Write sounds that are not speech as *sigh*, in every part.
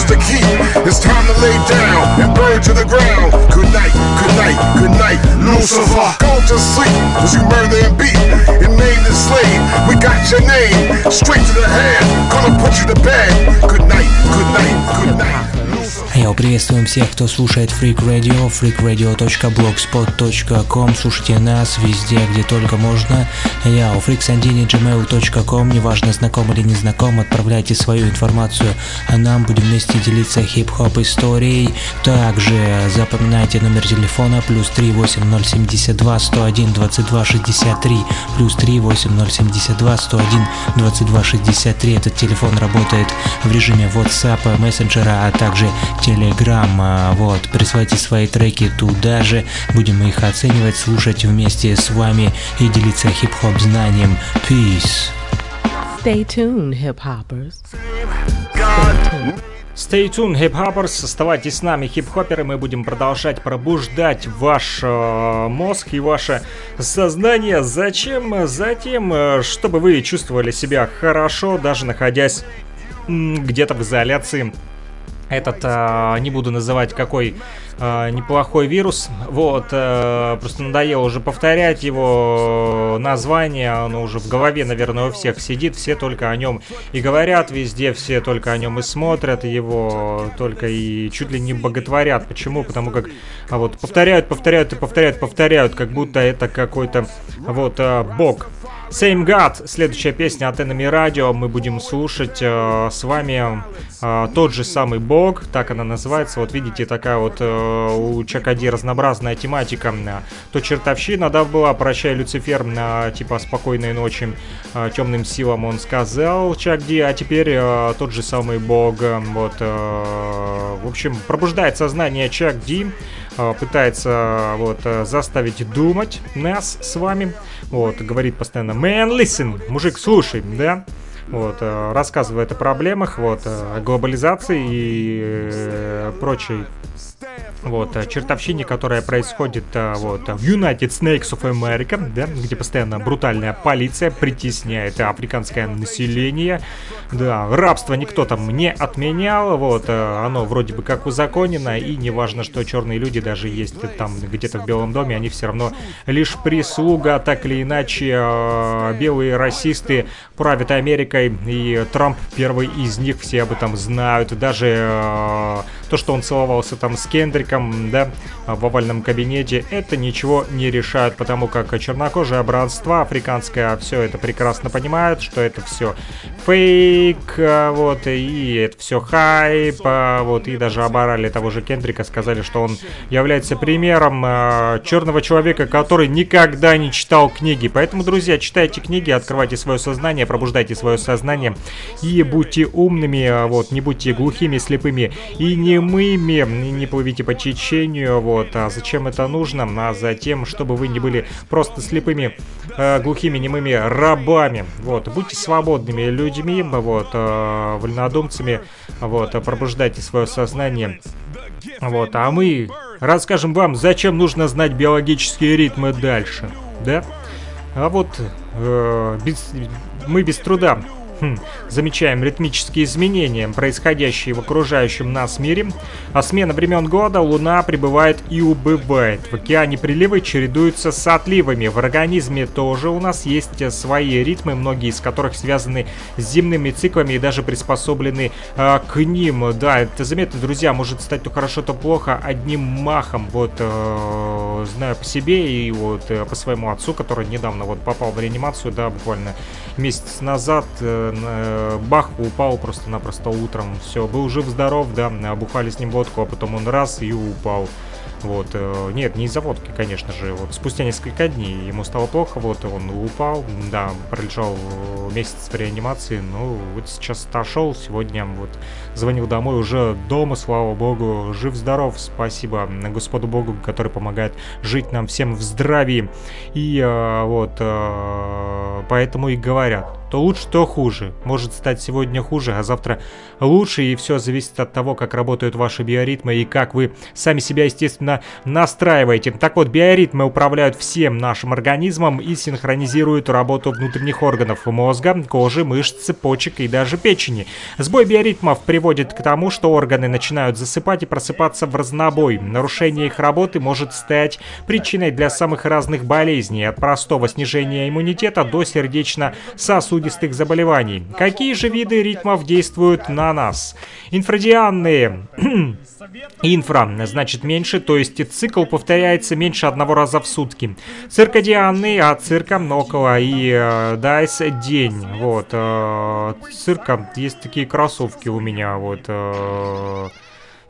is the key. It's time to lay down and burn to the ground. Good night, good night, good night, Lucifer. Go to sleep as you murder and beat and name the slave. We got your name straight to the head. Gonna put you to bed. Good night, good night, good night. Йоу, приветствуем всех, кто слушает Freak Radio, freakradio.blogspot.com. Слушайте нас везде, где только можно. Я у freaksandini.gmail.com. Неважно, знаком или не знаком, отправляйте свою информацию, а нам будем вместе делиться хип-хоп историей. Также запоминайте номер телефона плюс 38072 101 22 63 плюс 38072 101 22 63. Этот телефон работает в режиме WhatsApp, мессенджера, а также Telegram. Вот, присылайте свои треки туда же, будем их оценивать, слушать вместе с вами и делиться хип-хоп знанием. Peace. Stay tuned, hip-hoppers. Stay tuned, хип-хоперс, оставайтесь с нами, хип-хоперы, мы будем продолжать пробуждать ваш э, мозг и ваше сознание. Зачем? Затем, э, чтобы вы чувствовали себя хорошо, даже находясь где-то в изоляции этот, э, не буду называть какой э, неплохой вирус, вот, э, просто надоело уже повторять его название, оно уже в голове, наверное, у всех сидит, все только о нем и говорят везде, все только о нем и смотрят его, только и чуть ли не боготворят. Почему? Потому как а вот повторяют, повторяют и повторяют, повторяют, как будто это какой-то вот э, бог. Same God, следующая песня от Enemy Radio, мы будем слушать э, с вами э, тот же самый бог, так она называется, вот видите, такая вот э, у Чакади разнообразная тематика, то чертовщина, да, была, прощай, Люцифер, э, типа спокойной ночи, э, темным силам он сказал Чакди, а теперь э, тот же самый бог, э, вот, э, в общем, пробуждает сознание Чакди, э, пытается вот заставить думать нас с вами, вот, говорит постоянно «Man, listen!» Мужик, слушай, да? Вот, э, рассказывает о проблемах, вот, э, о глобализации и э, прочей вот, чертовщине, которая происходит вот, в United Snakes of America, да, где постоянно брутальная полиция притесняет африканское население. Да, рабство никто там не отменял, вот, оно вроде бы как узаконено, и неважно, что черные люди даже есть там где-то в Белом доме, они все равно лишь прислуга, так или иначе, белые расисты правят Америкой, и Трамп первый из них, все об этом знают, даже то, что он целовался там с Кендриком, да, в овальном кабинете, это ничего не решает, потому как чернокожие братство африканское все это прекрасно понимают, что это все фейк, а, вот, и это все хайп, а, вот, и даже оборали того же Кендрика, сказали, что он является примером э, черного человека, который никогда не читал книги. Поэтому, друзья, читайте книги, открывайте свое сознание, пробуждайте свое сознание и будьте умными, вот, не будьте глухими, слепыми и немыми, не плывите по течению, вот, а зачем это нужно? А затем, чтобы вы не были просто слепыми, э, глухими, немыми рабами, вот, будьте свободными людьми, вот, э, вольнодумцами, вот, пробуждайте свое сознание, вот, а мы расскажем вам, зачем нужно знать биологические ритмы дальше, да? А вот э, без, мы без труда Хм, замечаем ритмические изменения, происходящие в окружающем нас мире. А смена времен года Луна прибывает и убывает. В океане приливы чередуются с отливами. В организме тоже у нас есть свои ритмы, многие из которых связаны с земными циклами и даже приспособлены э, к ним. Да, это заметно, друзья, может стать то хорошо, то плохо одним махом. Вот, э, знаю по себе и вот э, по своему отцу, который недавно вот попал в реанимацию, да, буквально месяц назад. Э, Э, бах, упал просто-напросто утром. Все, был жив-здоров, да, обухали с ним водку, а потом он раз и упал. Вот, э, нет, не из-за водки, конечно же. Вот спустя несколько дней ему стало плохо, вот он упал, да, пролежал месяц в реанимации, ну вот сейчас отошел, сегодня вот звонил домой, уже дома, слава богу, жив-здоров, спасибо Господу Богу, который помогает жить нам всем в здравии. И э, вот, э, поэтому и говорят, то лучше, то хуже. Может стать сегодня хуже, а завтра лучше, и все зависит от того, как работают ваши биоритмы и как вы сами себя, естественно, настраиваете. Так вот, биоритмы управляют всем нашим организмом и синхронизируют работу внутренних органов мозга, кожи, мышц, почек и даже печени. Сбой биоритмов приводит к тому, что органы начинают засыпать и просыпаться в разнобой. Нарушение их работы может стать причиной для самых разных болезней, от простого снижения иммунитета до сердечно-сосудистых заболеваний. Какие же виды ритмов действуют на нас? Инфрадианные. *clears throat* Инфра значит меньше, то есть цикл повторяется меньше одного раза в сутки. Циркадианные, а цирка около и э, дайс день. Вот. Э, цирка, есть такие кроссовки у меня, вот. Э,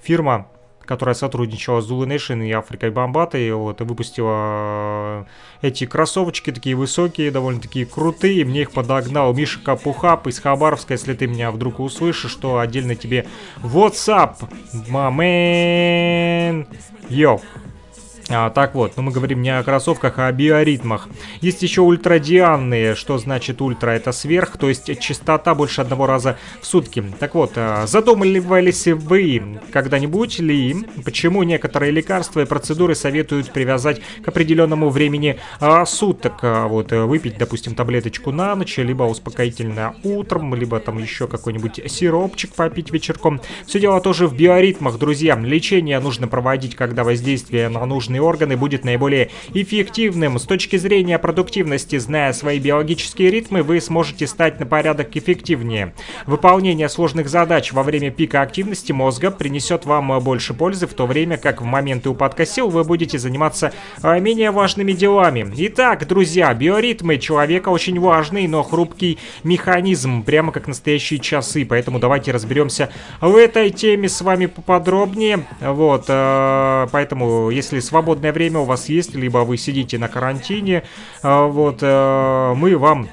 фирма которая сотрудничала с Zulu Nation и Африкой Бомбатой, вот, и выпустила э, эти кроссовочки такие высокие, довольно такие крутые, мне их подогнал Миша Капухап из Хабаровска, если ты меня вдруг услышишь, что отдельно тебе WhatsApp, man, йоу. А, так вот, ну мы говорим не о кроссовках, а о биоритмах. Есть еще ультрадианные, что значит ультра, это сверх, то есть частота больше одного раза в сутки. Так вот, а, задумывались вы когда-нибудь ли, почему некоторые лекарства и процедуры советуют привязать к определенному времени а, суток? А, вот, выпить, допустим, таблеточку на ночь, либо успокоительное утром, либо там еще какой-нибудь сиропчик попить вечерком. Все дело тоже в биоритмах, друзья. Лечение нужно проводить, когда воздействие на нужные определенные органы будет наиболее эффективным. С точки зрения продуктивности, зная свои биологические ритмы, вы сможете стать на порядок эффективнее. Выполнение сложных задач во время пика активности мозга принесет вам больше пользы, в то время как в моменты упадка сил вы будете заниматься а, менее важными делами. Итак, друзья, биоритмы человека очень важный, но хрупкий механизм, прямо как настоящие часы, поэтому давайте разберемся в этой теме с вами поподробнее. Вот, а, поэтому, если свободно свободное время у вас есть, либо вы сидите на карантине, а, вот, э, мы вам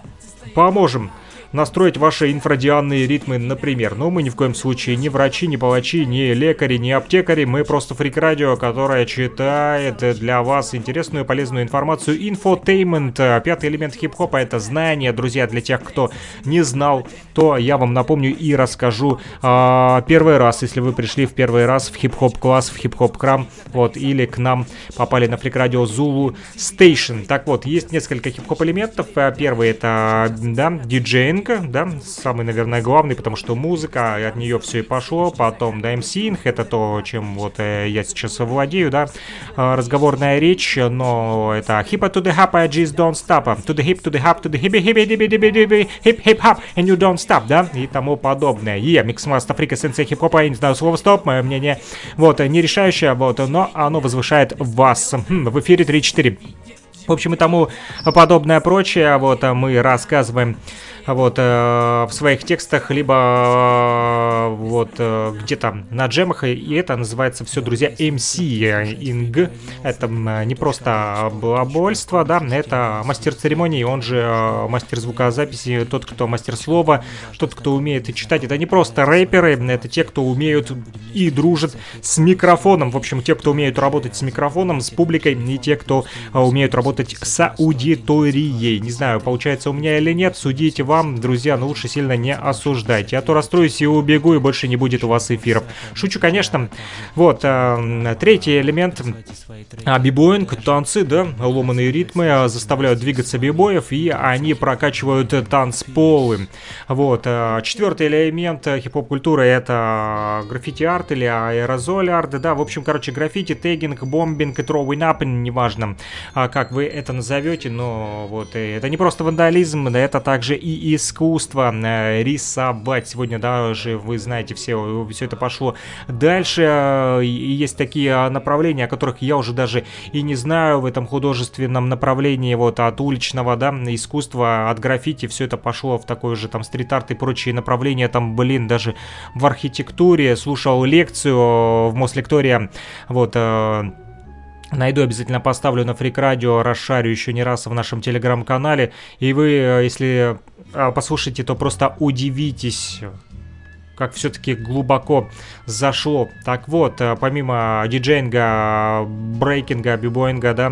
поможем настроить ваши инфрадианные ритмы, например. Но мы ни в коем случае не врачи, не палачи, не лекари, не аптекари. Мы просто фрик-радио, которое читает для вас интересную и полезную информацию. Инфотейнмент, пятый элемент хип-хопа, это знание, друзья, для тех, кто не знал, то я вам напомню и расскажу а, первый раз, если вы пришли в первый раз в хип-хоп класс, в хип-хоп храм, вот, или к нам попали на фрик-радио Zulu Station. Так вот, есть несколько хип-хоп элементов. Первый это, да, DJing, музыка, да, самый, наверное, главный, потому что музыка, от нее все и пошло, потом, да, MCing, это то, чем вот э, я сейчас владею, да, э, разговорная речь, но это hip to the hop, I just don't stop, to the hip, to the hop, to the hip, hip, hip, hip, hip, hip, hip, hop, and you don't stop, да, и тому подобное. И Mixmaster Фрика Сенсей хип-хопа, я не знаю слово стоп, мое мнение, вот, не решающее, вот, но оно возвышает вас. Хм, в эфире 3-4. В общем, и тому подобное прочее, вот, мы рассказываем вот, э, в своих текстах, либо э, вот э, где-то на джемах, и это называется все, друзья, MC-инг. Это не просто балабольство, да, это мастер церемонии, он же э, мастер звукозаписи, тот, кто мастер слова, тот, кто умеет читать. Это не просто рэперы, это те, кто умеют и дружат с микрофоном. В общем, те, кто умеют работать с микрофоном, с публикой, и те, кто э, умеют работать с аудиторией. Не знаю, получается у меня или нет, судите вам вам, друзья, но лучше сильно не осуждайте. А то расстроюсь и убегу, и больше не будет у вас эфиров. Шучу, конечно. Вот, э, третий элемент. А, бибоинг, танцы, да, ломаные ритмы а, заставляют двигаться бибоев, и они прокачивают танцполы. Вот, э, четвертый элемент хип-хоп-культуры это граффити-арт или аэрозоль-арт, да, в общем, короче, граффити, тегинг, бомбинг и throwing up, неважно, как вы это назовете, но вот, э, это не просто вандализм, это также и искусство э, рисовать. Сегодня даже, вы знаете, все, все это пошло дальше. Э, есть такие а, направления, о которых я уже даже и не знаю в этом художественном направлении, вот от уличного, да, искусства, от граффити, все это пошло в такой же там стрит-арт и прочие направления, там, блин, даже в архитектуре, слушал лекцию в Мослектория, вот, э, Найду, обязательно поставлю на фрик радио, расшарю еще не раз в нашем телеграм-канале. И вы, если послушаете, то просто удивитесь, как все-таки глубоко зашло. Так вот, э, помимо диджейнга, брейкинга, бибоинга, да,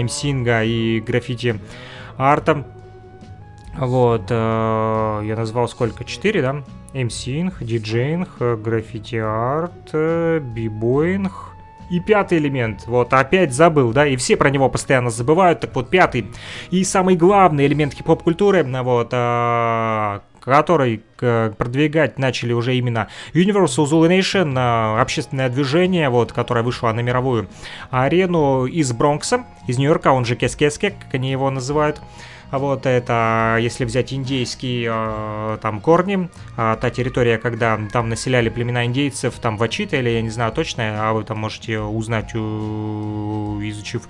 эмсинга и граффити арта, Вот, э, я назвал сколько? Четыре, да? MCing, DJing, граффити-арт, b-boying, и пятый элемент, вот, опять забыл, да, и все про него постоянно забывают, так вот, пятый и самый главный элемент хип-хоп культуры, вот, а, который продвигать начали уже именно Universal Zulu Nation, а, общественное движение, вот, которое вышло на мировую арену из Бронкса, из Нью-Йорка, он же Кескеске, как они его называют. Вот это, если взять индейские э, там корни, э, та территория, когда там населяли племена индейцев, там Вачита или я не знаю точно, а вы там можете узнать, изучив а,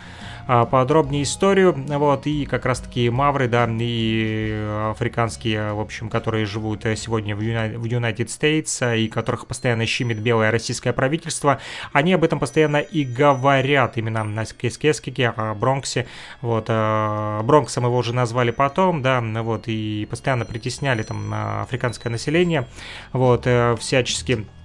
подробнее историю, вот, и как раз-таки мавры, да, и африканские, в общем, которые живут э, сегодня в, United States, э, и которых постоянно щемит белое российское правительство, они об этом постоянно и говорят, именно на Кескескике, о Бронксе, вот, э, Бронксом его уже назвали потом, да, вот, и постоянно притесняли там африканское население, вот, всячески а,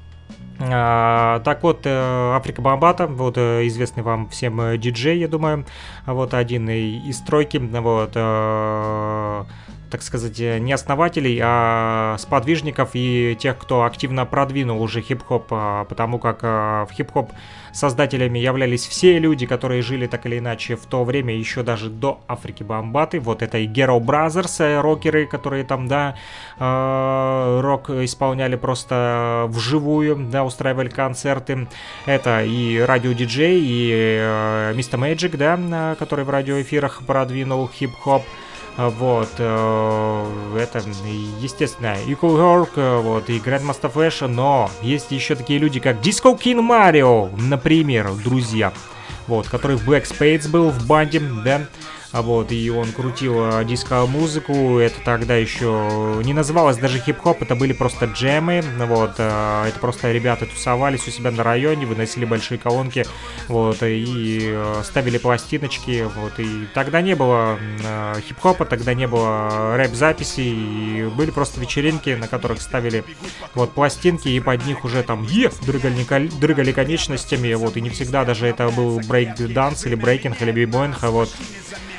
так вот, э, Африка Бомбата, вот э, известный вам всем э, диджей, я думаю, вот один из тройки, вот так сказать, не основателей, а сподвижников и тех, кто активно продвинул уже хип-хоп, а, потому как в хип-хоп Создателями являлись все люди, которые жили так или иначе в то время, еще даже до Африки Бомбаты. Вот это и Ghetto Brothers, э, рокеры, которые там, да, э, рок исполняли просто вживую, да, устраивали концерты. Это и радиодиджей, и Мистер э, Magic, да, который в радиоэфирах продвинул хип-хоп. Вот, э, это, естественно, Equal Work, э, вот, и Grandmaster Flash, но есть еще такие люди, как Disco King Mario, например, друзья, вот, который в Black Spades был в банде, да, а вот, и он крутил а, диско-музыку, это тогда еще не называлось даже хип-хоп, это были просто джемы, вот, а, это просто ребята тусовались у себя на районе, выносили большие колонки, вот, и ставили пластиночки, вот, и тогда не было хип-хопа, тогда не было рэп-записей, были просто вечеринки, на которых ставили, вот, пластинки, и под них уже там, е, дрыгали, дрыгали конечностями, вот, и не всегда даже это был брейк-данс или брейкинг или b-boying, вот,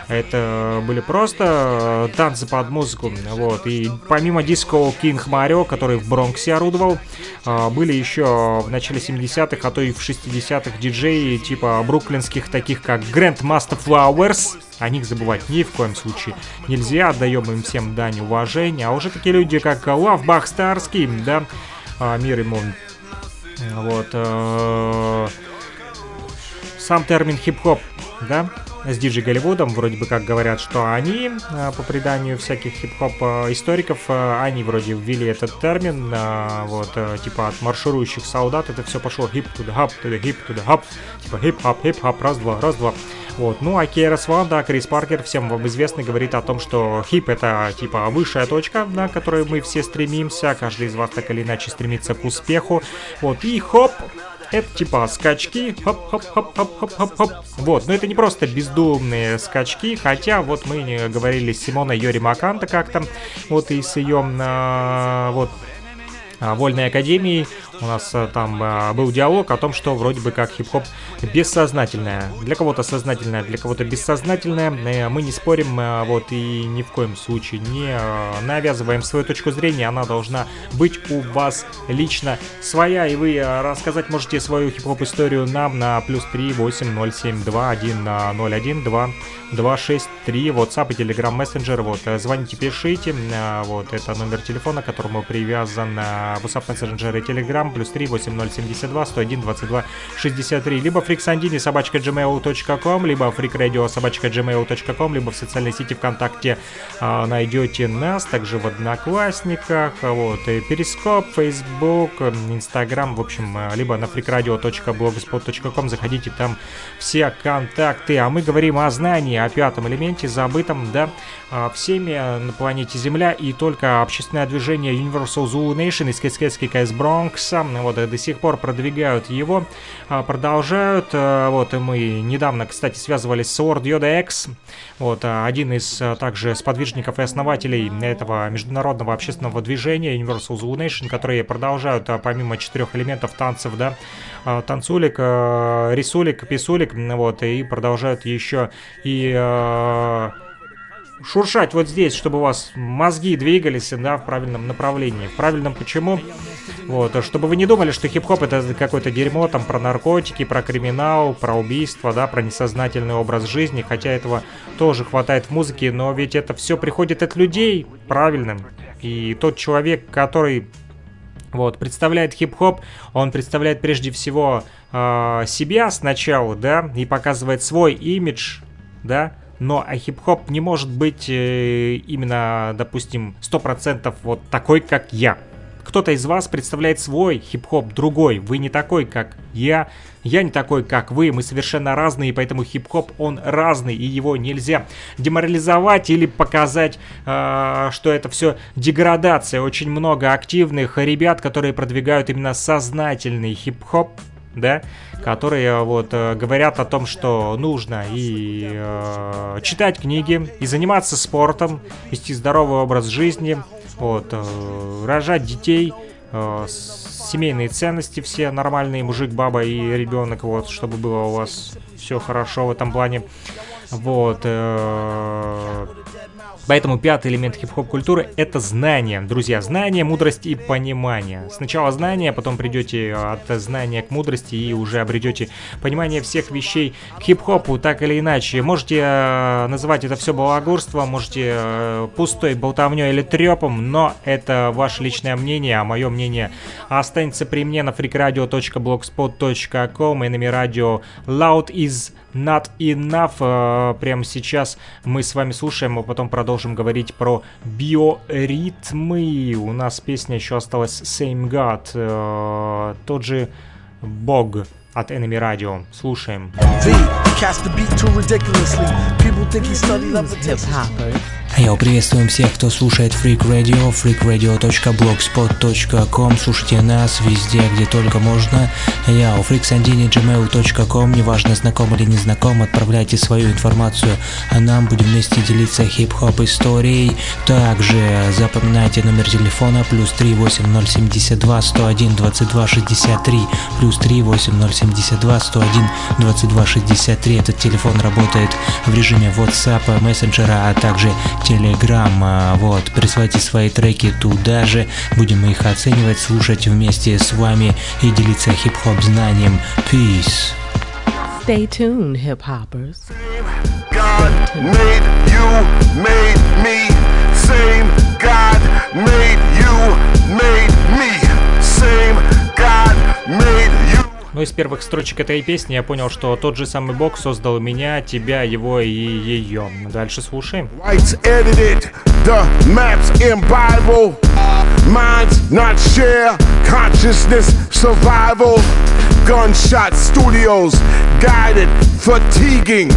это были просто э, танцы под музыку. Вот. И помимо диско King Mario, который в Бронксе орудовал, э, были еще в начале 70-х, а то и в 60-х диджеи типа бруклинских, таких как Grandmaster Flowers. О них забывать ни в коем случае нельзя. Отдаем им всем дань уважения. А уже такие люди, как Bach Старский, да, а, мир ему. Вот. Э, сам термин хип-хоп, да, с Диджи Голливудом. Вроде бы как говорят, что они, а, по преданию всяких хип-хоп а, историков, а, они вроде ввели этот термин, вот, типа от марширующих солдат, это все пошло hip to the hop, to the hip to the hop, типа хип-хоп, хип-хоп, раз-два, раз-два. Вот. Ну а Кейрос Ван, да, Крис Паркер, всем вам известный, говорит о том, что хип это типа высшая точка, на которой мы все стремимся, каждый из вас так или иначе стремится к успеху. Вот, и хоп, это типа скачки, хоп-хоп-хоп-хоп-хоп-хоп. Вот, но это не просто бездумные скачки, хотя вот мы говорили с Симоной Йори Маканта как-то, вот и с ее, а, вот, Вольной Академией у нас э, там э, был диалог о том, что вроде бы как хип-хоп бессознательное. Для кого-то сознательное, для кого-то бессознательное. Э, мы не спорим, вот, и ни в коем случае не навязываем свою точку зрения. Она должна быть у вас лично своя. И вы рассказать можете свою хип-хоп историю нам на плюс 3 8 0 2 1 0 1 2 263, WhatsApp и Telegram Messenger, вот, звоните, пишите, вот, это номер телефона, которому привязан WhatsApp Messenger и Telegram, плюс 3 8072 101 22 63, либо фриксандини собачка gmail.com, либо фрикрадио собачка gmail.com, либо в социальной сети ВКонтакте а, найдете нас, также в Одноклассниках, вот, и Перископ, Facebook, Instagram, в общем, либо на freakradio.blogspot.com, заходите, там все контакты, а мы говорим о знании, о пятом элементе, забытом, да, а, всеми на планете Земля, и только общественное движение Universal Zulu Nation из Кэскетский КС Бронкса, вот, до сих пор продвигают его, а, продолжают, а, вот, и мы недавно, кстати, связывались с Lord Yoda X, вот, один из также сподвижников и основателей этого международного общественного движения Universal Zulu Nation, которые продолжают, помимо четырех элементов танцев, да, танцулик, рисулик, писулик, вот, и продолжают еще и шуршать вот здесь, чтобы у вас мозги двигались, да, в правильном направлении. В правильном почему? Вот, чтобы вы не думали, что хип-хоп это какое-то дерьмо, там, про наркотики, про криминал, про убийство, да, про несознательный образ жизни, хотя этого тоже хватает в музыке, но ведь это все приходит от людей правильным. И тот человек, который вот, представляет хип-хоп, он представляет прежде всего э, себя сначала, да, и показывает свой имидж, да, но а хип-хоп не может быть э, именно, допустим, 100% вот такой, как я. Кто-то из вас представляет свой хип-хоп другой. Вы не такой, как я. Я не такой, как вы. Мы совершенно разные, поэтому хип-хоп, он разный, и его нельзя деморализовать или показать, э, что это все деградация. Очень много активных ребят, которые продвигают именно сознательный хип-хоп, да, которые вот э, говорят о том, что нужно и э, читать книги, и заниматься спортом, вести здоровый образ жизни, вот, э, рожать детей, э, семейные ценности все нормальные, мужик, баба и ребенок, вот, чтобы было у вас все хорошо в этом плане. Вот. Э, Поэтому пятый элемент хип-хоп культуры — это знание. Друзья, знание, мудрость и понимание. Сначала знание, потом придете от знания к мудрости и уже обретете понимание всех вещей к хип-хопу, так или иначе. Можете э, называть это все балагурством, можете э, пустой болтовней или трепом, но это ваше личное мнение, а мое мнение останется при мне на freakradio.blogspot.com и на радио Loud is Not Enough. Э, прямо сейчас мы с вами слушаем, а потом продолжим говорить про биоритмы. У нас песня еще осталась Same God, э, тот же Бог от Enemy Radio. Слушаем. Я приветствуем всех, кто слушает Freak Radio, freakradio.blogspot.com. Слушайте нас везде, где только можно. Я у freaksandini.gmail.com. Неважно, знаком или не знаком, отправляйте свою информацию, а нам будем вместе делиться хип-хоп историей. Также запоминайте номер телефона плюс 38072 101 22 63 плюс 38072 101 22 63. Этот телефон работает в режиме WhatsApp, мессенджера, а также Telegram. Вот, присылайте свои треки туда же, будем их оценивать, слушать вместе с вами и делиться хип-хоп знанием. Peace. Stay tuned, hip-hoppers. God made you, made me. Same God made you, made me. Same God made you. Ну, из первых строчек этой песни я понял, что тот же самый Бог создал меня, тебя, его и ее. Дальше слушаем. Minds not share consciousness survival. Gunshot studios guided fatiguing.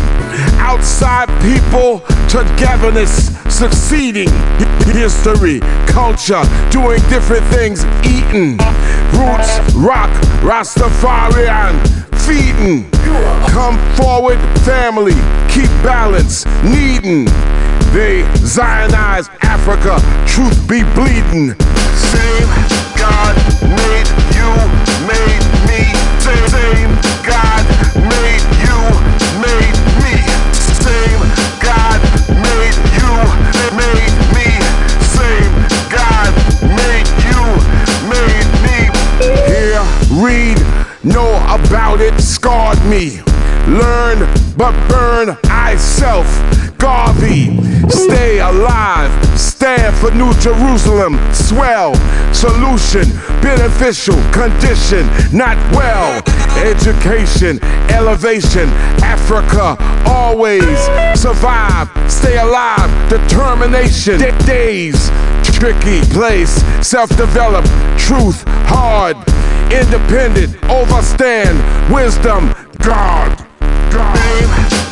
Outside people togetherness succeeding. History, culture, doing different things, eating. Roots, rock, Rastafarian, feeding. Come forward, family, keep balance, needing. They Zionize Africa, truth be bleeding. Same God made you, made me. Same, about it, scarred me. Learn, but burn I self. Garvey, stay alive, stand for New Jerusalem, swell, solution, beneficial, condition, not well, education, elevation, Africa, always survive, stay alive, determination, days, tricky place, self developed, truth, hard, independent, overstand, wisdom, God. God.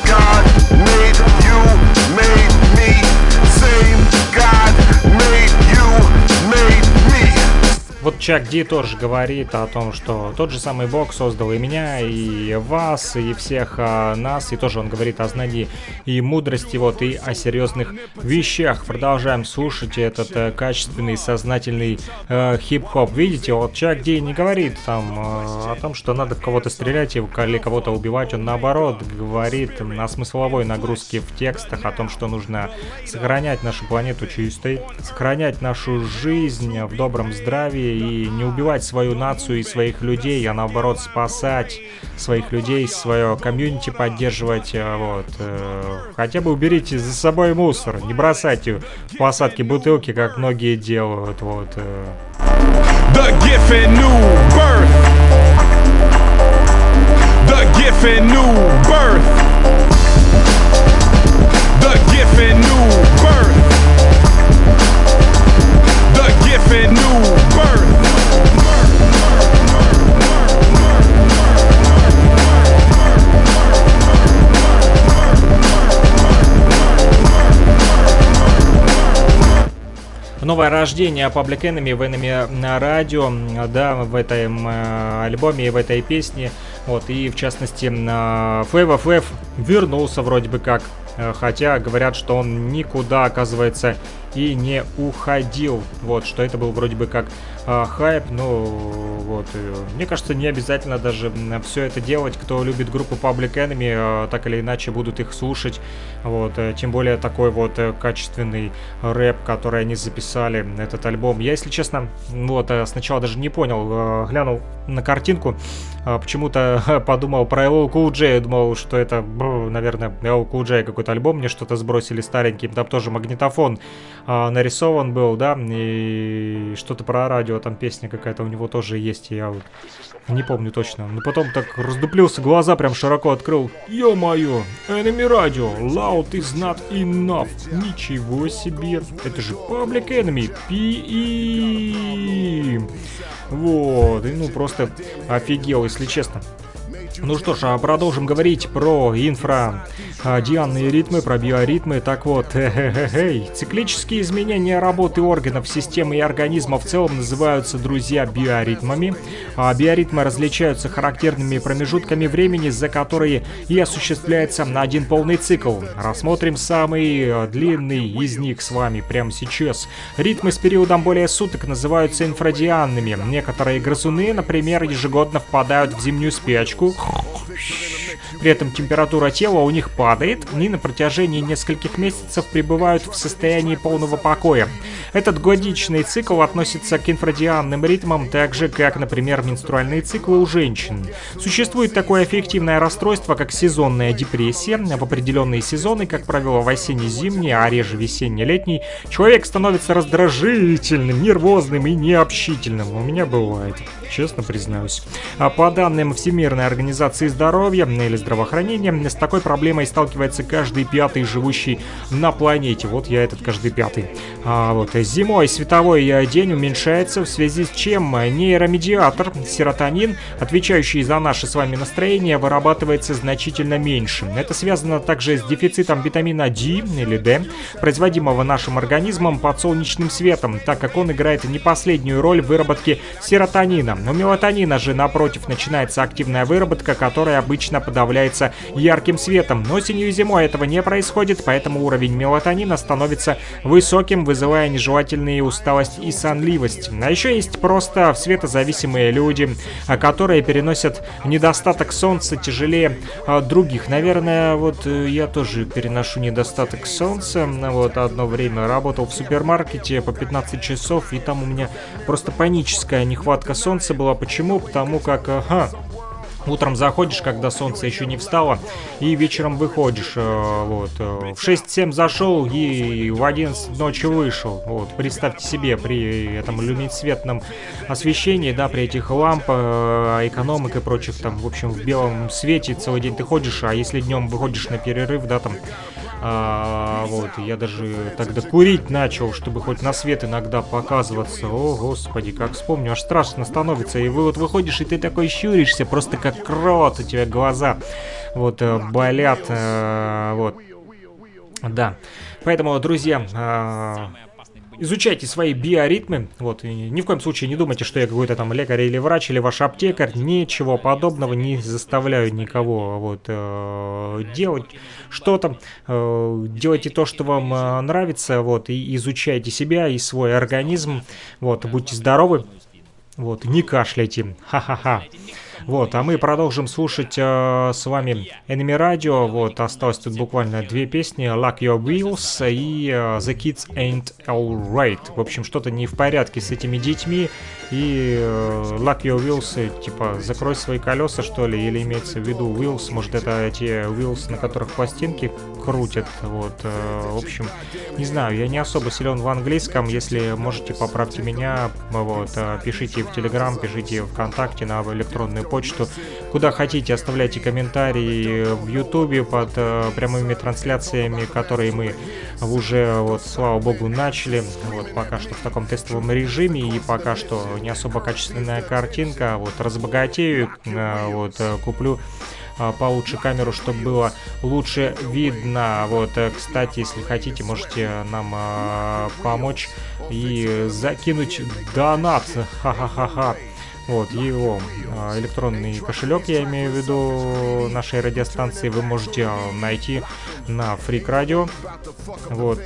God made Вот Чак Ди тоже говорит о том, что тот же самый Бог создал и меня, и вас, и всех а, нас, и тоже он говорит о знании и мудрости, вот, и о серьезных вещах. Продолжаем слушать этот э, качественный, сознательный э, хип-хоп. Видите, вот Чак Ди не говорит там э, о том, что надо в кого-то стрелять или кого-то убивать, он наоборот говорит на смысловой нагрузке в текстах о том, что нужно сохранять нашу планету чистой, сохранять нашу жизнь в добром здравии и не убивать свою нацию и своих людей, а наоборот спасать своих людей, свое комьюнити поддерживать. Э, вот. Э, хотя бы уберите за собой мусор, не бросайте в посадке бутылки, как многие делают. Вот. Э. The gift new birth. The gift new birth. The gift new Gift new birth. новое рождение Public Enemy в Enemy на радио, да, в этом э, альбоме и в этой песне. Вот, и в частности, Flav of вернулся вроде бы как, э, хотя говорят, что он никуда, оказывается, и не уходил. Вот, что это был вроде бы как э, хайп, но вот, мне кажется, не обязательно даже все это делать. Кто любит группу Public Enemy, э, так или иначе будут их слушать. Вот, э, тем более такой вот э, качественный рэп, который они записали, этот альбом. Я, если честно, вот, э, сначала даже не понял, э, глянул на картинку, э, почему-то *laughs* подумал про LL Cool J, думал, что это, наверное, LL Cool J какой-то альбом, мне что-то сбросили старенький, там тоже магнитофон а, нарисован был, да, и что-то про радио, там песня какая-то у него тоже есть, я вот не помню точно. Но потом так раздуплился, глаза прям широко открыл. Ё-моё, Enemy Radio, loud is not enough. Ничего себе, это же Public Enemy, PE. Вот, и ну просто офигел, если честно. Ну что ж, а продолжим говорить про инфра дианные ритмы, про биоритмы. Так вот, *laughs* циклические изменения работы органов, системы и организма в целом называются, друзья, биоритмами. А биоритмы различаются характерными промежутками времени, за которые и осуществляется один полный цикл. Рассмотрим самый э, длинный из них с вами прямо сейчас. Ритмы с периодом более суток называются инфрадианными. Некоторые грызуны, например, ежегодно впадают в зимнюю спячку, Oh, cock. При этом температура тела у них падает, и на протяжении нескольких месяцев пребывают в состоянии полного покоя. Этот годичный цикл относится к инфрадианным ритмам, так же как, например, менструальные циклы у женщин. Существует такое эффективное расстройство, как сезонная депрессия. В определенные сезоны, как правило, в осенне-зимний, а реже весенне-летний, человек становится раздражительным, нервозным и необщительным. У меня бывает честно признаюсь. А по данным Всемирной организации здоровья или здравоохранения, с такой проблемой сталкивается каждый пятый живущий на планете. Вот я этот каждый пятый. А вот зимой световой день уменьшается, в связи с чем нейромедиатор серотонин, отвечающий за наше с вами настроение, вырабатывается значительно меньше. Это связано также с дефицитом витамина D или D, производимого нашим организмом под солнечным светом, так как он играет не последнюю роль в выработке серотонина. У мелатонина же, напротив, начинается активная выработка, которая обычно подавляется ярким светом. Но осенью и зимой этого не происходит, поэтому уровень мелатонина становится высоким, вызывая нежелательные усталость и сонливость. А еще есть просто светозависимые люди, которые переносят недостаток солнца тяжелее а, других. Наверное, вот э, я тоже переношу недостаток солнца. Вот одно время работал в супермаркете по 15 часов, и там у меня просто паническая нехватка солнца была. Почему? Потому как, ага, Утром заходишь, когда солнце еще не встало, и вечером выходишь. Э, вот. Э, в 6-7 зашел и в 11 ночи вышел. Вот. Представьте себе, при этом люминесцентном освещении, да, при этих лампах, э, экономик и прочих, там, в общем, в белом свете целый день ты ходишь, а если днем выходишь на перерыв, да, там, а, вот, я даже тогда курить начал, чтобы хоть на свет иногда показываться. О, господи, как вспомню, аж страшно становится. И вы вот выходишь, и ты такой щуришься, просто как крот, у тебя глаза вот э, болят, э, вот. Да. Поэтому, друзья, э, изучайте свои биоритмы, вот, и ни в коем случае не думайте, что я какой-то там лекарь или врач, или ваш аптекарь, ничего подобного, не заставляю никого, вот, э, делать. Что-то, э, делайте то, что вам э, нравится, вот, и изучайте себя и свой организм, вот, будьте здоровы, вот, не кашляйте, ха-ха-ха. Вот, а мы продолжим слушать э, с вами Enemy Radio. Вот, осталось тут буквально две песни. Lock Your Wheels и э, The Kids Ain't Alright. В общем, что-то не в порядке с этими детьми. И э, Lock Your Wheels, э, типа, закрой свои колеса, что ли, или имеется в виду Wheels, может это те Wheels, на которых пластинки крутят, вот, э, в общем, не знаю, я не особо силен в английском, если можете, поправьте меня, вот, э, пишите в Телеграм, пишите ВКонтакте на электронную почту, куда хотите, оставляйте комментарии в Ютубе под э, прямыми трансляциями, которые мы уже, вот, слава богу, начали, вот, пока что в таком тестовом режиме, и пока что не особо качественная картинка, вот, разбогатею, э, вот, э, куплю э, получше камеру, чтобы было лучше видно. Вот, кстати, если хотите, можете нам э, помочь и закинуть донат. Ха-ха-ха-ха. Вот, его а, электронный кошелек, я имею в виду, нашей радиостанции вы можете а, найти на Freak Radio. Вот.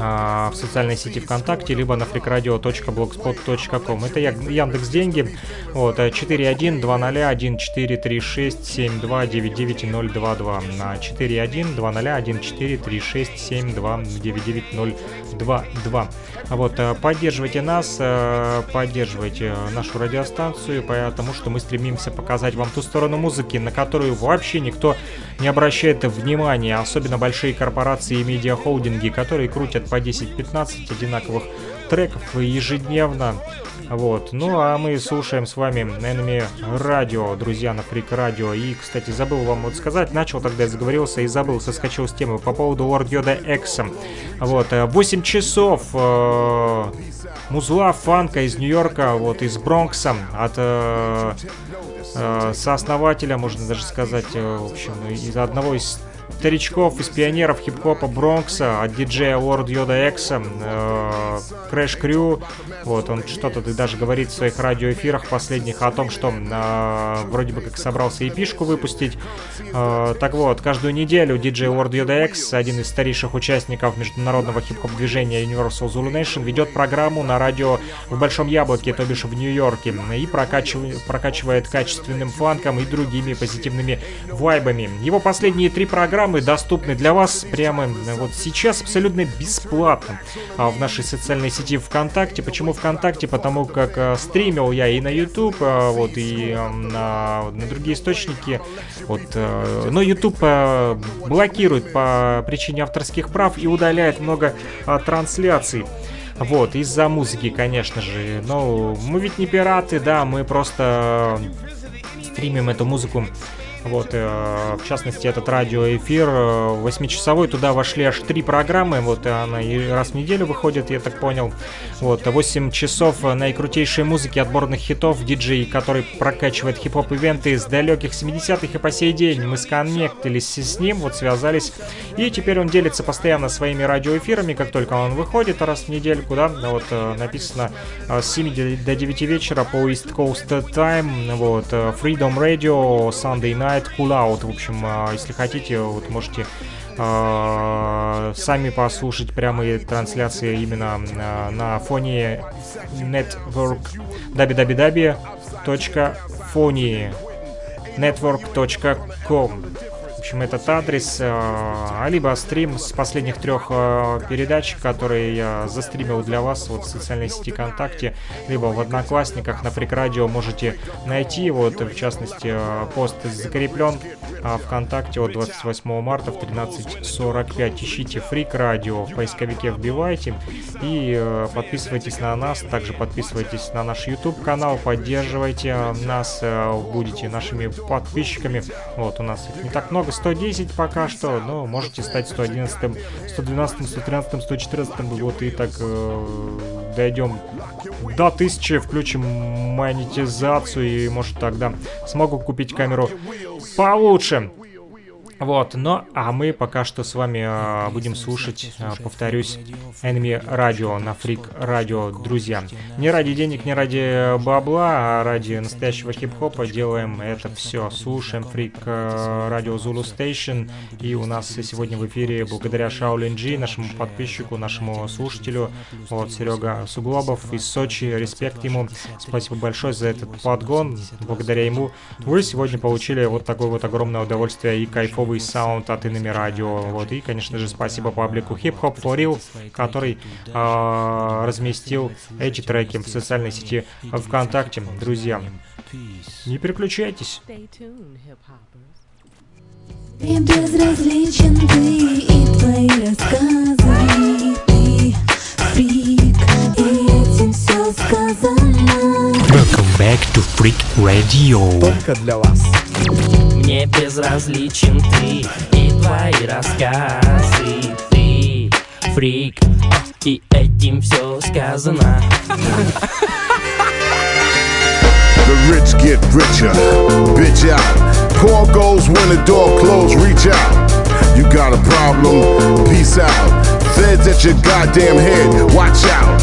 А, в социальной сети ВКонтакте, либо на freakradio.blogspot.com. Это Яндекс Деньги. Вот, 41 на 1436 41 20 2.2. А вот, э, поддерживайте нас, э, поддерживайте э, нашу радиостанцию, потому что мы стремимся показать вам ту сторону музыки, на которую вообще никто не обращает внимания, особенно большие корпорации и медиахолдинги, которые крутят по 10-15 одинаковых треков ежедневно. Вот. Ну а мы слушаем с вами Enemy Radio, друзья, на Freak Radio. И, кстати, забыл вам вот сказать, начал тогда заговорился и забыл, соскочил с темы по поводу Lord Yoda X. Вот, 8 часов э, музла фанка из Нью-Йорка, вот, из Бронкса, от э, э, сооснователя, можно даже сказать, э, в общем, из одного из старичков из пионеров хип-хопа Бронкса, от диджея Lord Yoda X, э, Crash Crew. Вот, он что-то даже говорит в своих радиоэфирах последних о том, что э, вроде бы как собрался эпишку выпустить. Э, так вот, каждую неделю диджей Lord Yoda X, один из старейших участников международного хип-хоп движения Universal Zulu Nation, ведет программу на радио в Большом Яблоке, то бишь в Нью-Йорке, и прокачивает, прокачивает качественным фанком и другими позитивными вайбами. Его последние три программы доступны для вас прямо вот сейчас абсолютно бесплатно а, в нашей социальной сети ВКонтакте. Почему ВКонтакте? Потому как а, стримил я и на YouTube, а, вот, и на, на другие источники. Вот, но YouTube блокирует по причине авторских прав и удаляет много трансляций. Вот, из-за музыки, конечно же. Но мы ведь не пираты, да, мы просто стримим эту музыку вот, э, в частности, этот радиоэфир 8-часовой, э, туда вошли аж три программы, вот, она и раз в неделю выходит, я так понял. Вот, 8 часов наикрутейшей музыки, отборных хитов, диджей, который прокачивает хип-хоп ивенты с далеких 70-х и по сей день. Мы сконнектились с ним, вот, связались, и теперь он делится постоянно своими радиоэфирами, как только он выходит раз в недельку, да, вот, э, написано с 7 до 9 вечера по East Coast Time, вот, Freedom Radio, Sunday Night, Night Cool Out. В общем, а, если хотите, вот можете э, сами послушать прямые трансляции именно э, на фоне network www.phony network.com общем, этот адрес, а, либо стрим с последних трех а, передач, которые я застримил для вас вот в социальной сети ВКонтакте, либо в Одноклассниках на Фрик Радио можете найти, вот, в частности, а, пост закреплен ВКонтакте от 28 марта в 13.45. Ищите Фрик Радио, в поисковике вбивайте и подписывайтесь на нас, также подписывайтесь на наш YouTube канал, поддерживайте нас, будете нашими подписчиками. Вот, у нас их не так много, 110 пока что, но можете стать 111, 112, 113, 114, вот и так э, дойдем до 1000, включим монетизацию и может тогда смогу купить камеру получше. Вот, но а мы пока что с вами э, будем слушать, э, повторюсь, Enemy Radio на Freak Radio, друзья. Не ради денег, не ради бабла, а ради настоящего хип-хопа делаем это все. Слушаем Freak Radio Zulu Station. И у нас сегодня в эфире, благодаря Shaolin G, нашему подписчику, нашему слушателю, вот, Серега Суглобов из Сочи, респект ему. Спасибо большое за этот подгон. Благодаря ему вы сегодня получили вот такое вот огромное удовольствие и кайфовый новый саунд от Инами Радио. Вот, и, конечно же, спасибо паблику Hip Hop for Real, который э, разместил эти треки в социальной сети ВКонтакте. Друзья, не переключайтесь. И безразличен ты и твои рассказы, ты фрик, и этим все сказано. Welcome back to Freak Radio. Только для вас. Мне безразличен ты и твои рассказы Ты фрик, и этим все сказано The rich get richer, bitch out. Call goes when the door closed, reach out. You got a problem, peace out. Feds at your goddamn head, watch out.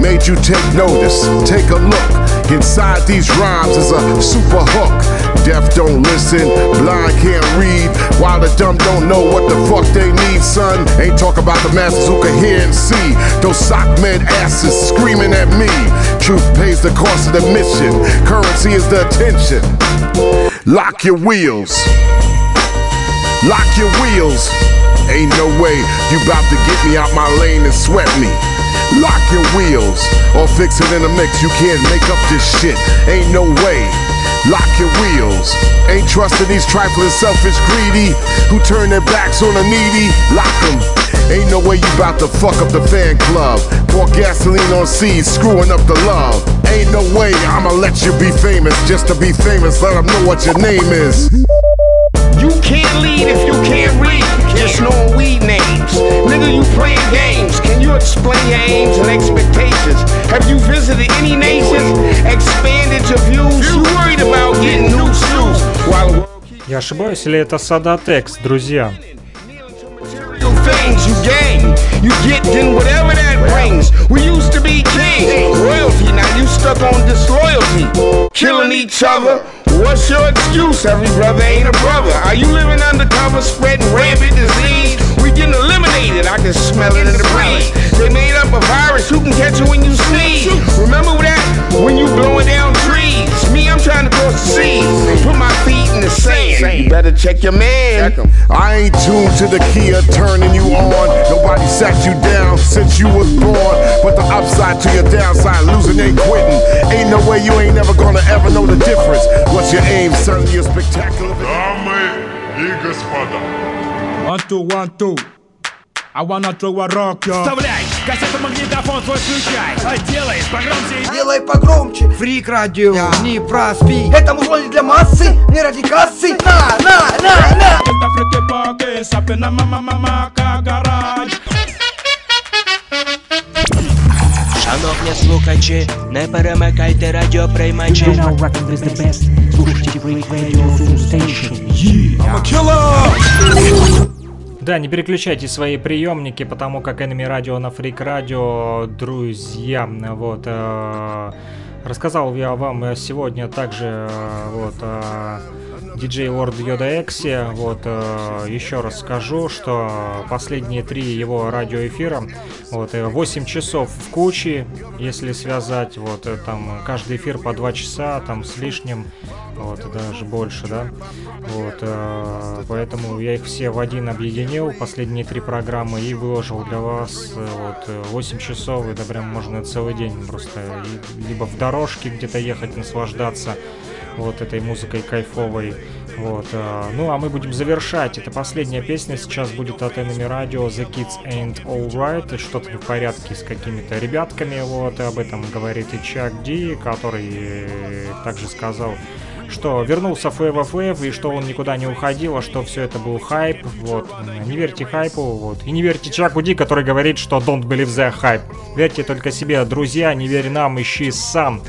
Made you take notice, take a look. Inside these rhymes is a super hook. Deaf don't listen, blind can't read. While the dumb don't know what the fuck they need, son. Ain't talk about the masses who can hear and see. Those sock med asses screaming at me. Truth pays the cost of the mission. Currency is the attention. Lock your wheels. Lock your wheels. Ain't no way you bout to get me out my lane and sweat me. Lock your wheels or fix it in a mix. You can't make up this shit. Ain't no way. Lock your wheels. Ain't trusting these trifling, selfish, greedy who turn their backs on the needy. Lock them. Ain't no way you bout to fuck up the fan club. Pour gasoline on seeds, screwing up the love. Ain't no way I'ma let you be famous just to be famous. Let them know what your name is. You can't lead if you can't read. Just knowing weed names. Nigga, you playing games. Can you explain your aims and expectations? Have you visited any nations? Expanded your views? You worried about getting new shoes while the world keeps Я ошибаюсь или это Садатекс, друзья? material things you gain. You get then whatever that brings. We used to be king, royalty. Now you stuck on disloyalty, killing each other. What's your excuse? Every brother ain't a brother. Are you living undercover, spreading rampant disease? We getting eliminated. I can smell it in the breeze. They made up a virus. Who can catch it when you sneeze? Remember that when you blowing down trees? Me, I'm trying to cross the seas. Put my feet in the sand. You better check your man. I ain't tuned to the key of turning you on. Nobody sat you down since you was born. But the upside to your downside, losing ain't quitting. Ain't no way you ain't never gonna ever know the difference. What's your aim, son? You're spectacular. Дамы и господа, One, two, one, two. I wanna throw a rock, yo. Вставляй, кассету магнитофон свой включай А делай погромче Делай погромче Фрик радио, не проспи Это музло не для массы, не ради кассы На, на, на, на Это фрики боги, сапина мама мама гараж. Шановні слухачі, не перемикайте радіоприймачі Слушайте Freak Radio Zulu Station. I'm a killer. Да, не переключайте свои приемники, потому как Enemy Radio на Freak Radio, друзья, вот, э, рассказал я вам сегодня также, э, вот, э, диджей Лорд Йода Экси, вот, э, еще раз скажу, что последние три его радиоэфира, вот, э, 8 часов в куче, если связать, вот, э, там, каждый эфир по 2 часа, там, с лишним, вот, даже больше, да, вот, э, поэтому я их все в один объединил, последние три программы, и выложил для вас, э, вот, э, 8 часов, это прям можно целый день просто, либо в дорожке где-то ехать, наслаждаться, вот этой музыкой кайфовой. Вот, э, ну а мы будем завершать. Это последняя песня сейчас будет от Enemy Radio The Kids Ain't Alright. Что-то в порядке с какими-то ребятками. Вот, и об этом говорит и Чак Ди, который также сказал что вернулся ФФФ и что он никуда не уходил, а что все это был хайп. Вот. Не верьте хайпу, вот. И не верьте Чаку Ди, который говорит, что don't believe the hype. Верьте только себе, друзья, не верь нам, ищи сам.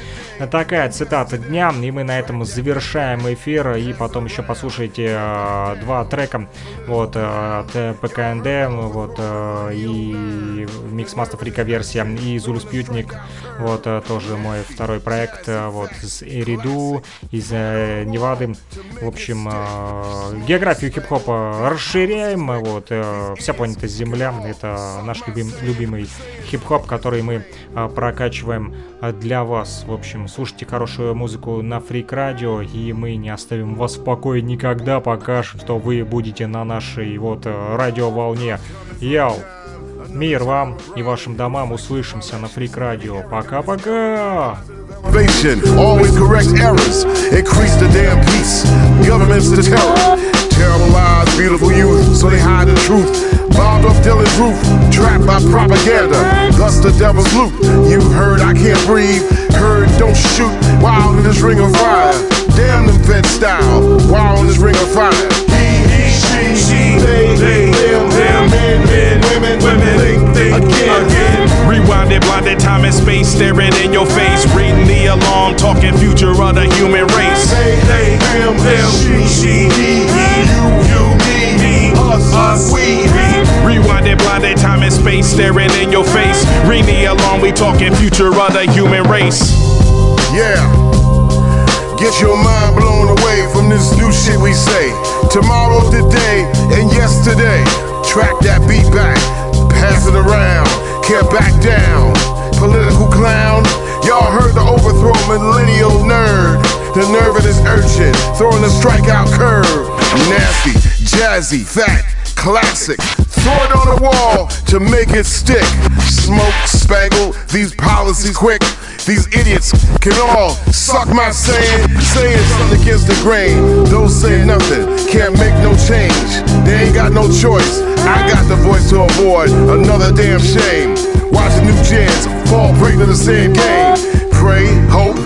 Такая цитата дня, и мы на этом завершаем эфир, и потом еще послушайте э, два трека, вот, э, от ПКНД, вот, э, и Mixmaster Фрика версия, и Zulu Спутник, вот, э, тоже мой второй проект, э, вот, с Эриду, из э, Невады, в общем, э, географию хип-хопа расширяем, вот, э, вся планета Земля, это наш любим, любимый хип-хоп, который мы э, прокачиваем э, для вас, в общем, слушайте хорошую музыку на Фрик Радио, и мы не оставим вас в покое никогда, пока что вы будете на нашей вот э, радиоволне. Яу! Мир вам и вашим домам. Услышимся на Фрик Радио. Пока-пока! Innovation, always correct errors, increase the damn peace. Government's the terror. Terrible lies, beautiful youth, so they hide the truth. Bombed off Dylan's roof, trapped by propaganda. Thus the devil's loop. You heard I can't breathe, heard don't shoot. Wild in this ring of fire. Damn them vet style, wild in this ring of fire. He, he, she, she, they, they, them, them, men, men, women, women, think, think, again, again. Rewinded, blinded, time and space, staring staring in your face, reading the alarm, we talking future of the human race. Yeah. Get your mind blown away from this new shit we say. Tomorrow, today, day, and yesterday. Track that beat back, pass it around, can't back down. Political clown, y'all heard the overthrow millennial nerd. The nerve of this urchin, throwing a strikeout curve. Nasty, jazzy, fat, classic. Throw it on the wall to make it stick. Smoke, spangle, these policies quick. These idiots can all suck my saying, saying something against the grain. Those say nothing, can't make no change. They ain't got no choice. I got the voice to avoid another damn shame. Watch the new gens fall prey to the same game. Pray, hope,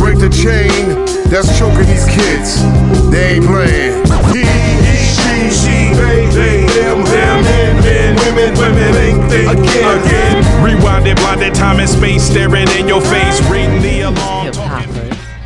break the chain that's choking these kids. They ain't playing. Them, them, men, men, women, women, think, think, again, again. Rewinded, blinded, time and space, staring in your face, reading the alarm, talking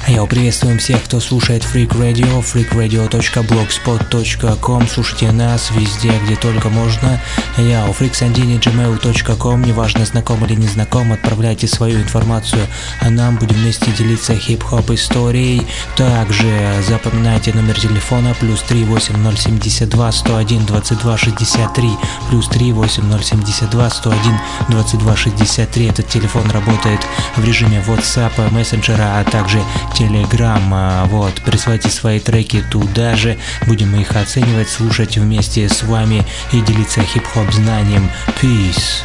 Йоу, приветствуем всех, кто слушает Freak Radio, freakradio.blogspot.com, слушайте нас везде, где только можно. Я у freaksandini.gmail.com, неважно, знаком или не знаком, отправляйте свою информацию, а нам будем вместе делиться хип-хоп историей. Также запоминайте номер телефона плюс 38072 101 22 63 плюс 38072 101 22 63. Этот телефон работает в режиме WhatsApp, мессенджера, а также Telegram. А, Вот, присылайте свои треки туда же, будем их оценивать, слушать вместе с вами и делиться хип-хоп знанием. Peace.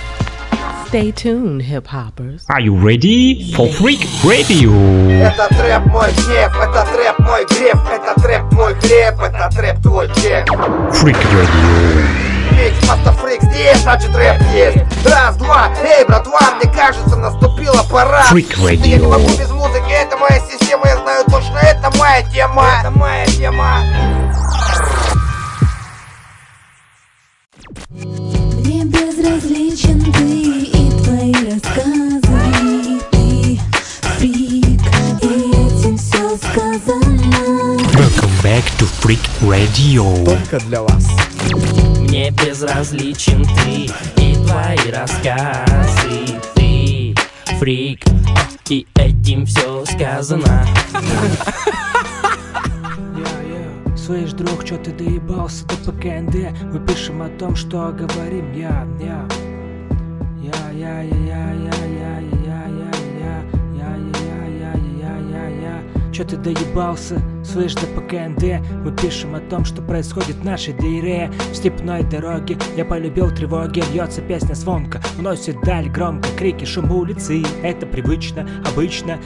Stay tuned, hip hoppers. Are you ready for Freak Radio? Это трэп мой гнев, это трэп мой греф, это трэп мой греб, это трэп твой чек. Freak Radio. Микс, Маста Фрик здесь, значит рэп есть. Раз, два, эй, братва, мне кажется, наступила пора. Freak Но Я не Radio. могу без музыки, это моя система, я знаю точно, это моя тема. Это моя тема. Мне безразличен ты и твои рассказы ты фрик, и этим все сказано Welcome back to Freak Radio. Только для вас. Мне безразличен ты и твои рассказы Ты фрик, и этим все сказано Слышь, друг, чё ты доебался до ПКНД? Мы пишем о том, что говорим я, я. Я, я, я, я, я, я, я, я, я, я, я, я, я, я, я. Чё ты доебался? Слышь, до ПКНД Мы пишем о том, что происходит в нашей дыре. В степной дороге я полюбил тревоги. Льется песня звонко, уносит даль громко. Крики, шум улицы, это привычно, обычно.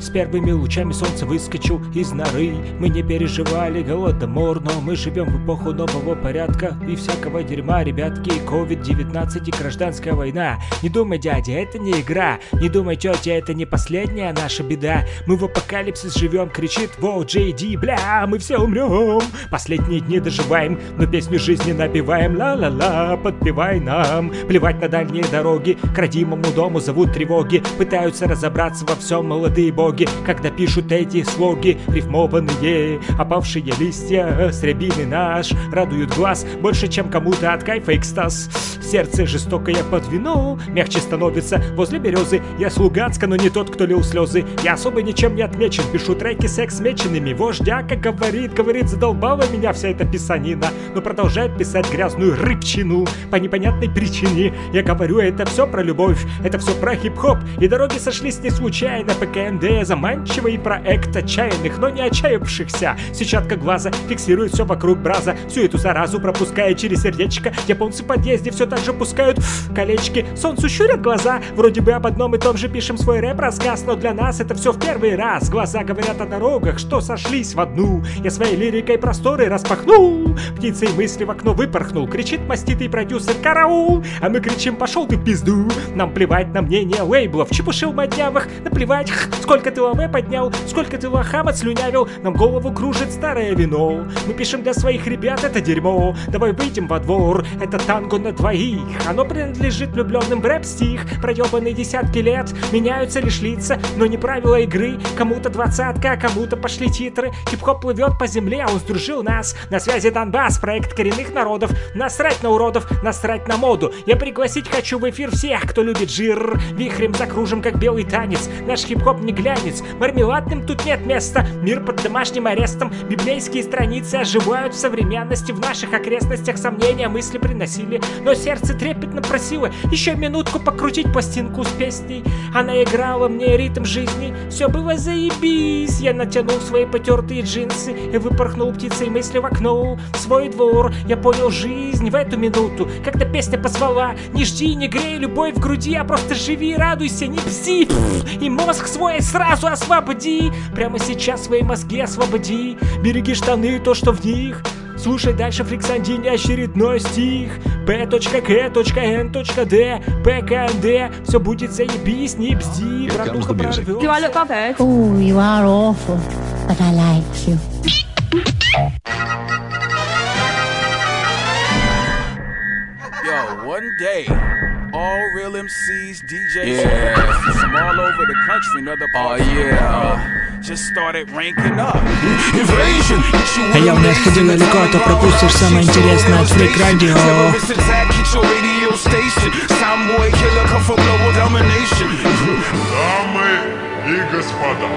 С первыми лучами солнца выскочил из норы. Мы не переживали голодомор Но мы живем в эпоху нового порядка И всякого дерьма, ребятки. COVID-19 и гражданская война. Не думай, дядя, это не игра. Не думай, тетя, это не последняя наша беда. Мы в апокалипсис живем, кричит Воу, Джей Ди, бля, мы все умрем Последние дни доживаем, но песню жизни напеваем. Ла-ла-ла, подпевай нам. Плевать на дальние дороги, к родимому дому зовут тревоги. Пытаются разобраться во всем молодые боги Когда пишут эти слоги, рифмованные Опавшие листья с наш Радуют глаз больше, чем кому-то от кайфа экстаз. Сердце жестокое под вино Мягче становится возле березы. Я с но не тот, кто лил слезы. Я особо ничем не отмечен Пишу треки секс меченными Вождя, как говорит, говорит, задолбала меня вся эта писанина. Но продолжает писать грязную рыбчину По непонятной причине. Я говорю, это все про любовь Это все про хип-хоп. И дороги сошлись не случайно. ПКНД заманчивый проект отчаянных, но не отчаявшихся. Сетчатка глаза фиксирует все вокруг браза. Всю эту заразу пропуская через сердечко. Японцы в подъезде все так же пускают колечки. Солнцу щурят глаза. Вроде бы об одном и том же пишем. Свой рэп-рассказ Но для нас это все в первый раз. Глаза говорят о дорогах, что сошлись в одну. Я своей лирикой просторы распахнул. Птицей мысли в окно выпорхнул. Кричит маститый продюсер «Караул!» А мы кричим «Пошел ты в пизду!» Нам плевать на мнение лейблов. Чепушил моднявых, наплевать х, *laughs* Сколько ты ЛВ поднял, сколько ты лохам отслюнявил. Нам голову кружит старое вино. Мы пишем для своих ребят это дерьмо. Давай выйдем во двор, это танго на двоих. Оно принадлежит влюбленным в рэп-стих. Проебанные десятки лет, меняются лишь лица Но не правила игры, кому-то двадцатка, а кому-то пошли титры. Хип-хоп плывет по земле, а он сдружил нас. На связи Донбасс, проект коренных народов. Насрать на уродов, насрать на моду. Я пригласить хочу в эфир всех, кто любит жир. Вихрем закружим, как белый танец. Наш хип-хоп не глянец. Мармеладным тут нет места. Мир под домашним арестом. Библейские страницы оживают в современности. В наших окрестностях сомнения мысли приносили. Но сердце трепетно просило Еще минутку покрутить пластинку с песней. Она играла мне ритм жизни. Все было заебись. Я натянул свои потертые джинсы И выпорхнул птицей мысли в окно. В свой двор Я понял жизнь в эту минуту Когда песня позвала. Не жди, не грей любовь в груди А просто живи, радуйся, не бзи И мозг свой сразу освободи. Прямо сейчас свои мозги освободи. Береги штаны, то, что в них. Слушай дальше Фриксандине очередной стих. P.K.N.D ПКНД Все будет заебись, не бзди. Братуха прорвется Oh, you are awful, but I like you. Yo, one day, all real MCs, DJs, Yeah. from all over the country and other parts Oh, of the yeah. world just started ranking up. Invasion. А я не отходи далеко, а то пропустишь самое интересное от Фрик Радио. Terrorist attack, hit your radio station. Soundboy killer come for global domination. Дамы и господа,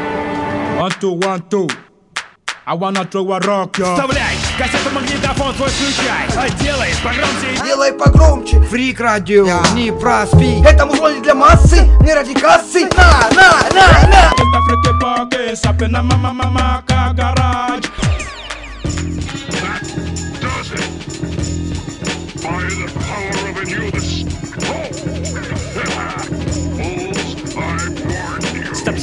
One, two, one, two. I wanna throw a rock, yo. Вставляй, кассету магнитофон твой включай. А Делай погромче Делай погромче. Фрик радио, не проспи. Это музло не для массы, не ради кассы. На, на, на, на. Get the freaky party, stop in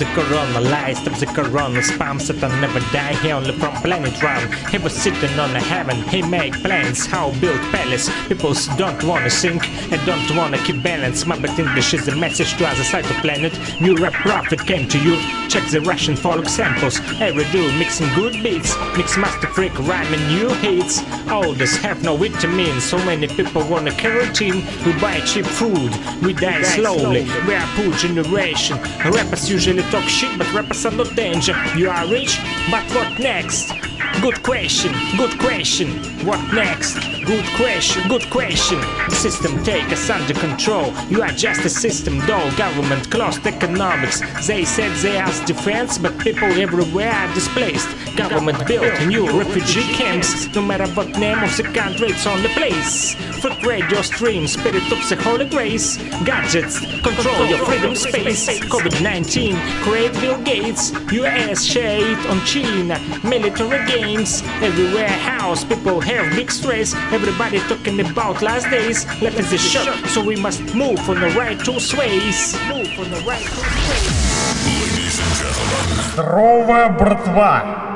you. The corona lies, stop the corona spam Satan never die, he only from planet run. He was sitting on a heaven, he make plans. How build palace, people don't wanna sink And don't wanna keep balance. My bad English is a message to other side of planet. New rap prophet came to you. Check the Russian folk samples. Every do mixing good beats. Mix master freak rhyming new hits. All this have no vitamins So many people want a carotene We buy cheap food, we die slowly. We are poor generation. Rappers usually talk shit but are not danger You are rich, but what next? Good question, good question. What next? Good question, good question. System take us under control. You are just a system, though. Government closed economics. They said they asked defense, but people everywhere are displaced. Government built new refugee camps. No matter what name of the country, it's on the place. Foot radio stream, spirit of the holy grace. Gadgets, control your freedom space. COVID 19, create Bill Gates. US shade on China. Military games, everywhere house. People have big stress. Everybody talking about last days. Life is a shock, so we must move on the right two ways. Move on the right two ways. Ladies and Здорово, братва!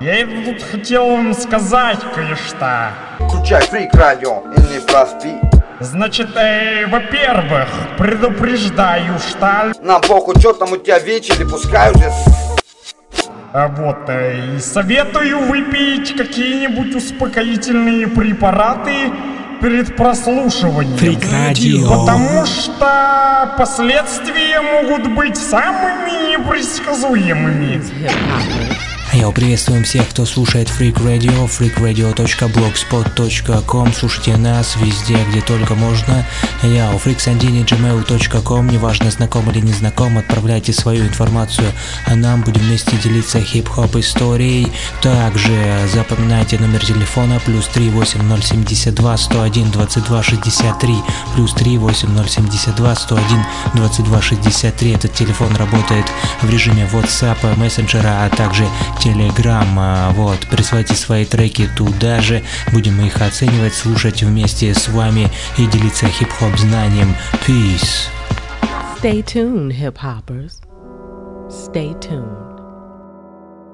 Я тут хотел вам сказать кое-что. Включай фрик радио и не проспи. Значит, э, во-первых, предупреждаю, что... Нам похуй, что там у тебя вечер, пускай уже... А вот, э, и советую выпить какие-нибудь успокоительные препараты перед прослушиванием. Фрик радио. Потому что последствия могут быть самыми непредсказуемыми. Я приветствуем всех, кто слушает Freak Radio, freakradio.blogspot.com. Слушайте нас везде, где только можно. Я у freaksandini.gmail.com. Неважно, знаком или не знаком, отправляйте свою информацию, а нам будем вместе делиться хип-хоп историей. Также запоминайте номер телефона плюс 38072 101 22 63 плюс 38072 101 22 63. Этот телефон работает в режиме WhatsApp, мессенджера, а также Telegram. Вот, присылайте свои треки туда же, будем их оценивать, слушать вместе с вами и делиться хип-хоп знанием. Peace. Stay tuned, hip hoppers. Stay tuned.